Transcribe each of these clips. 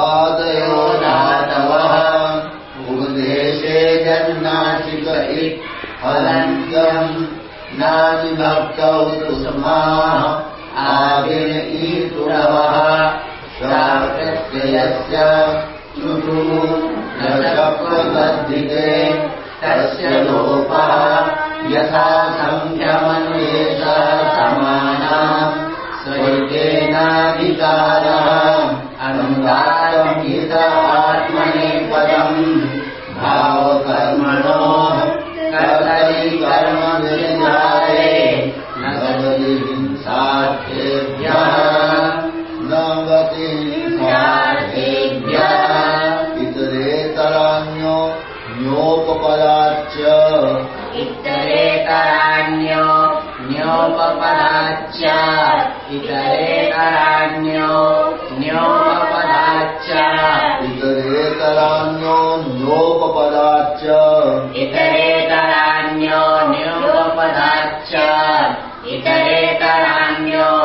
वादयो दातवः उपदेशे जन्नाशिक फलन्त्यम् नातिभक्तौ तु समाः आविन ईतुरवः प्रबद्धिते तस्य लोपः यथा सङ्ख्यमन्वेष न्योपपदाच्च इतरेतराण्यो। न्योपपदाच्च इतरेतराण्यो। न्योपपदाच्च इतरेतरान्यो न्योपपदाच्च इतरेतराण्यो न्योपपदाच्च इतरेतराण्यो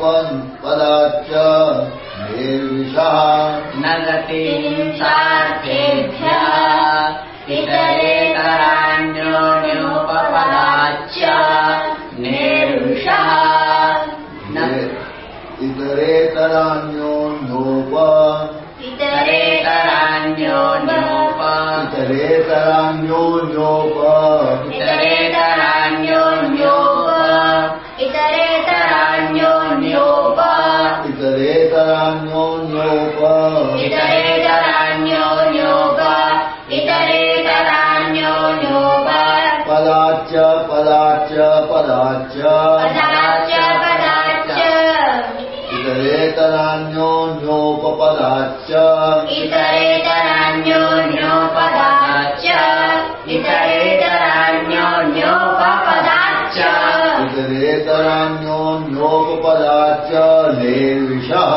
इतरेतरान्योपपदाच्च निर्विषः न गतिंसार्थेभ्यः इतरेतराण्यो न्योपपदाच्च निर्विषः न इतरेतरान्यो नोप इतरेतराण्यो पदाच्च पदाच्च पदाच्च। पदाच्च पदाच्च। इतरेतरान्यो नोपपदाच्च इतरेतराण्यो न्योपदाच्च इतरेतराण्यो न्योपपदाच्च इतरेतरान्यो नोपपदाच्च निर्विषः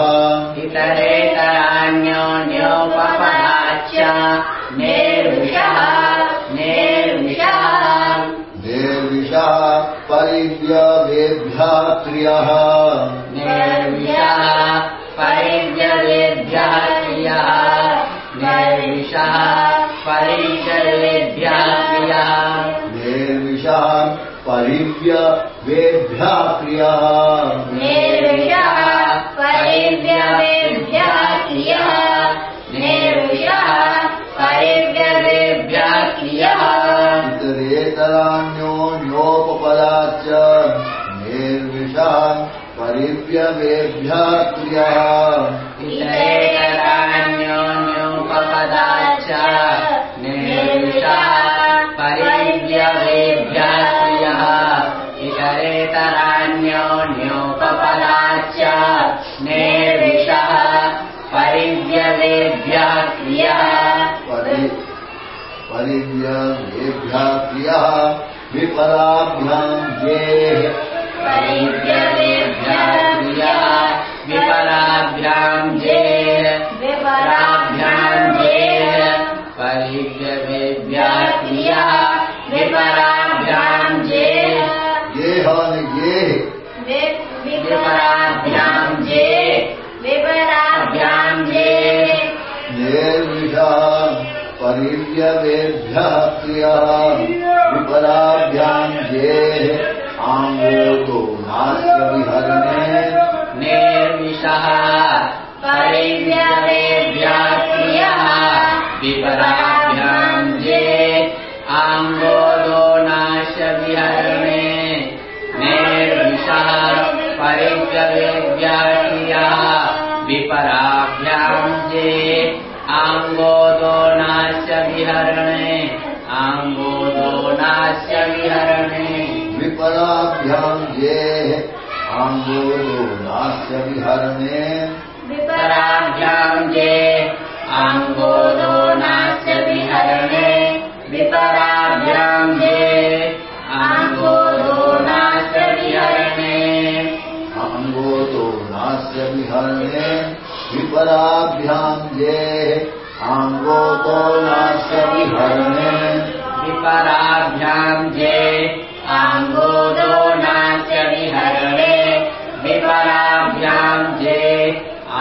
इतरेतराण्यो निर्विषः निर्विषः निर्विषः परिव्यवेभ्यः क्रियः। निर्विषः परिव्यवेभ्यः क्रियः। निर्विषः निर्विषः क्रियः। निर्विषः परिव्यवेभ्यः इतरेतरान्यो न्योपपदाच्च निर्विषः परिव्यवेभ्यः क्रियः। इतरेतराण्यो न्योपपदाच्च निर्विषः परिव्यवेभ्यः क्रियः। इतरेतराण्यो न्योपपदाच्च निर्विषः परिव्यवेभ्यः क्रियः। परि परिव्यवेभ्यः क्रियः विपराभ्याम् येः। परिव्यवेभ्यः क्रियः विपराभ्याम् जेः विपराभ्याम् जेः परिव्यवेभ्यः क्रियः विपराभ्याम् जेः येह येः। विपराभ्याम् जेः विपराभ्याम् जेः निर्विषः परिव्यवेभ्यः क्रियः विपराभ्याम् येः आङ्गोतो नास्य विहरणे विपराभ्याम् जे आङ्गोलो नाश विहरणे परिव्यवेभ्यः क्रियः विपराभ्याम् जे आङ्गोदो नाश विहरणे आङ्गोदो नाश विहरणे। विपराभ्याम् येः आङ्गोतो नास्य विहरणे। विपराभ्याम् जे आङ्गोदो नास्य विहरणे। विपराभ्याम् जे आङ्गोदो नास्य विहरणे। आङ्गोतो नास्य विहरणे। विपराभ्याम् येः आङ्गोदो नास्य विहरणे विपराभ्याम् जे आङ्गोदो नास्य विहरणे विपराभ्याम् जे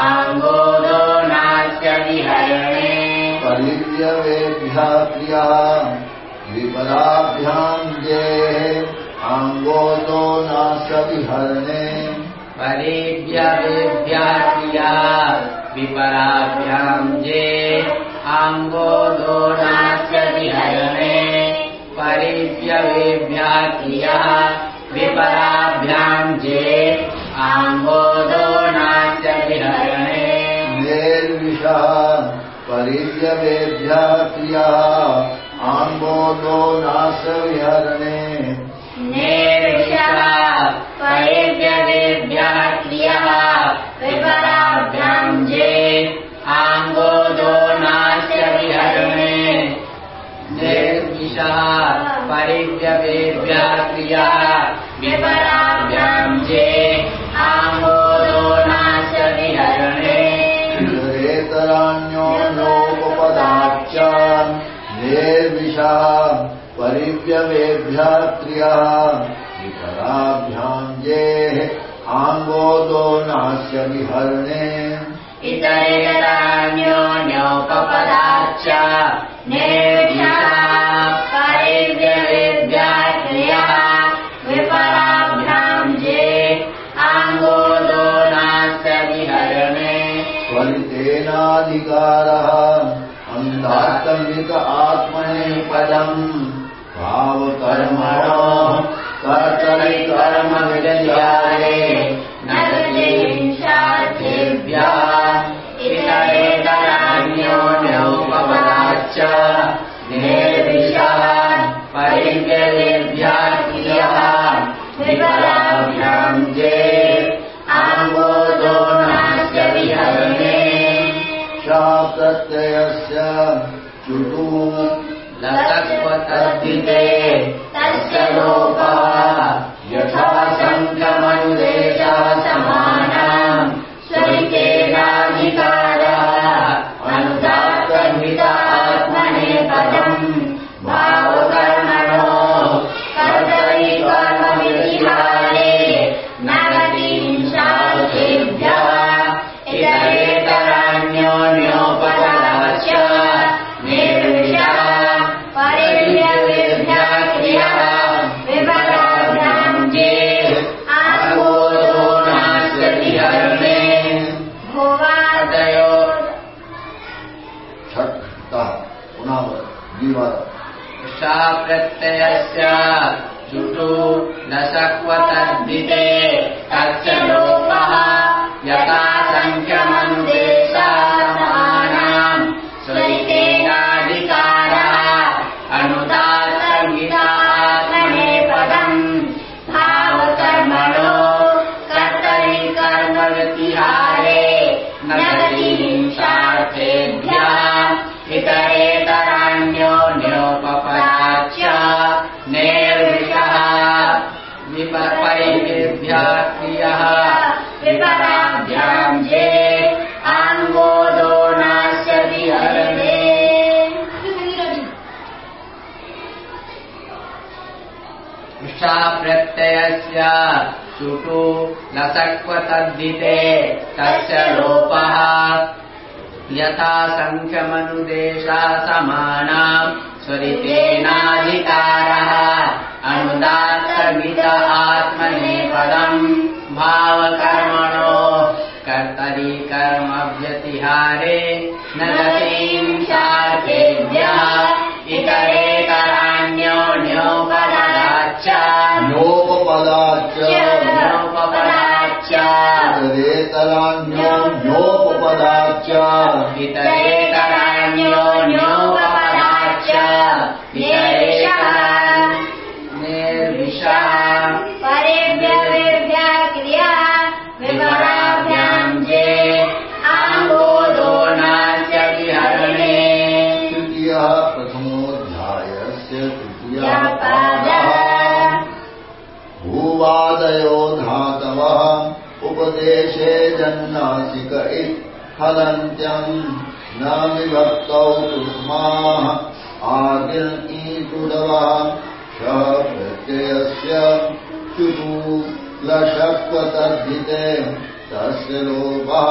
आङ्गोदो नास्य विहरणे। परिव्यवेभ्यः क्रिया विपराभ्याम् जे आङ्गोदो नास्य विहरणे। परिव्यवेभ्याक्रिया विपराभ्याम् जे आङ्गोदो नास्य विहरणे परिव्यवेभ्याक्रिया विपराभ्याम् जे आङ्गोदो नास्य विहरणे। निर्विषः परिव्यवेभ्यः क्रिया आङ्गोदो नास्य विहरणे। निर्विषः परिव्यवेभ्यः क्रियः विपराभ्याम् जे आङ्गोदो नास्य विहरणे। इतरेतराण्यो नोपपदाच्च निर्विषः परिव्यवेभ्यः क्रिया विकराभ्याम् जेः आङ्गोदो नास्य विहरणे। इतरेतरान्योन्योपपदाच्च निर्विषः स्वरितेनाधिकारः अन्धात्मिक आत्मने पदम्। भावकर्मणो कर्तरि कर्म विद्यारे न गतिहिंसार्थेभ्यः शाप्रत्ययस्य चुटु लसत्वतद्धिते तस्य लोपः यथा सङ्गमनुदेशः समानाम् स्वरितेनाधिकारः आत्मने पदम् सा प्रत्ययस्य चुटु न सक्वतद्धिते तच्च लोपः यथा सङ्ख्यमनुदेशा प्रत्ययस्य चुटु लसक्वतद्धिते तस्य लोपः। यथा सङ्ख्यमनुदेशा समानाम् स्वरितेनाधिकारः। अनुदात्तमित आत्मने पदम् भावकर्मणो। कर्तरि कर्मव्यतिहारे न गतिंसार्थेभ्यः इतरेतरान्योन्योपपदाच्च इतरेतरान्यो उपदेशे जन्नासिक इत्फलन्त्यम् न विभक्तौ कुस्माः आदिर्ईटुडवः शः प्रत्ययस्य चुतु लषक्वतद्धिते तस्य लोपः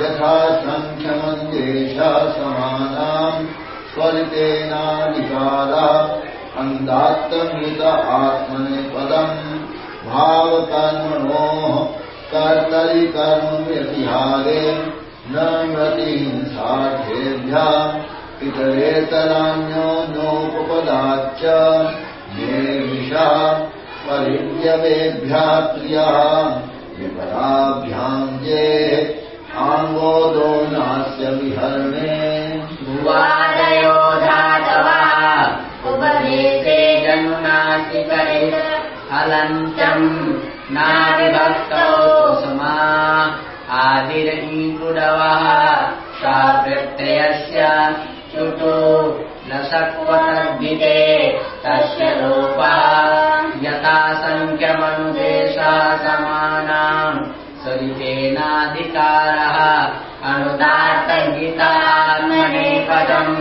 यथा सङ्ख्यमन्देशः समानाम् स्वरितेनाधिकारः अन्धात्तमित आत्मनेपदम् भावकर्मणोः कर्तरि कर्म व्यतिहारे न इतरेतराण्यो नोपपदाच्च निर्विषः परिव्यवेभ्यः प्रियः विपराभ्याम् ये आङ्गोदो नास्य कुसुमा आदिरहीकुडवः सा प्रत्ययस्य चुटु लसक्वतद्धिते तस्य लोपः यथा सङ्ख्यमनुदेशः समानाम् सरितेनाधिकारः अनुदात्तगीतात्मनेपदम्